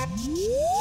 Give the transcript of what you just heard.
Yeah.